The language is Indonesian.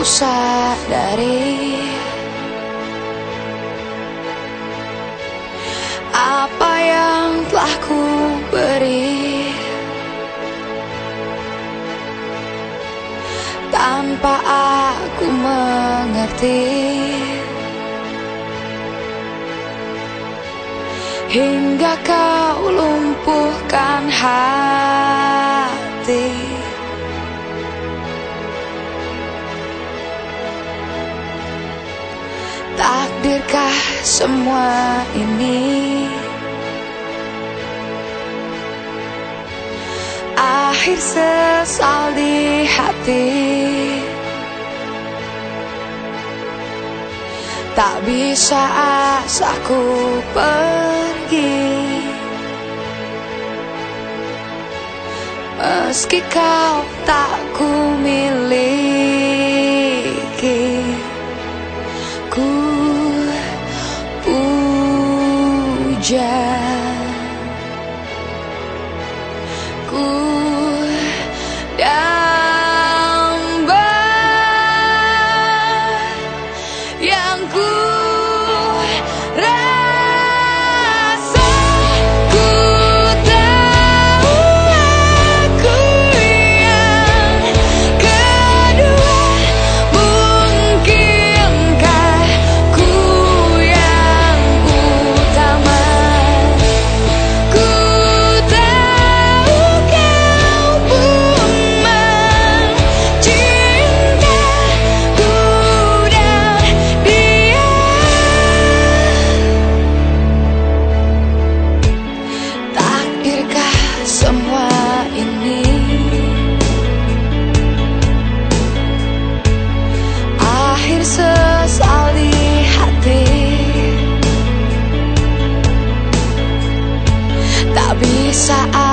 ku sadari. Apa yang telah ku beri? Tanpa aku mengerti. Hingga kau lumpuhkan hati semua ini. Akhir sesal di hati. Tak bisa asaku pergi. Meski kau tak ku miliki Ku Jack. bisa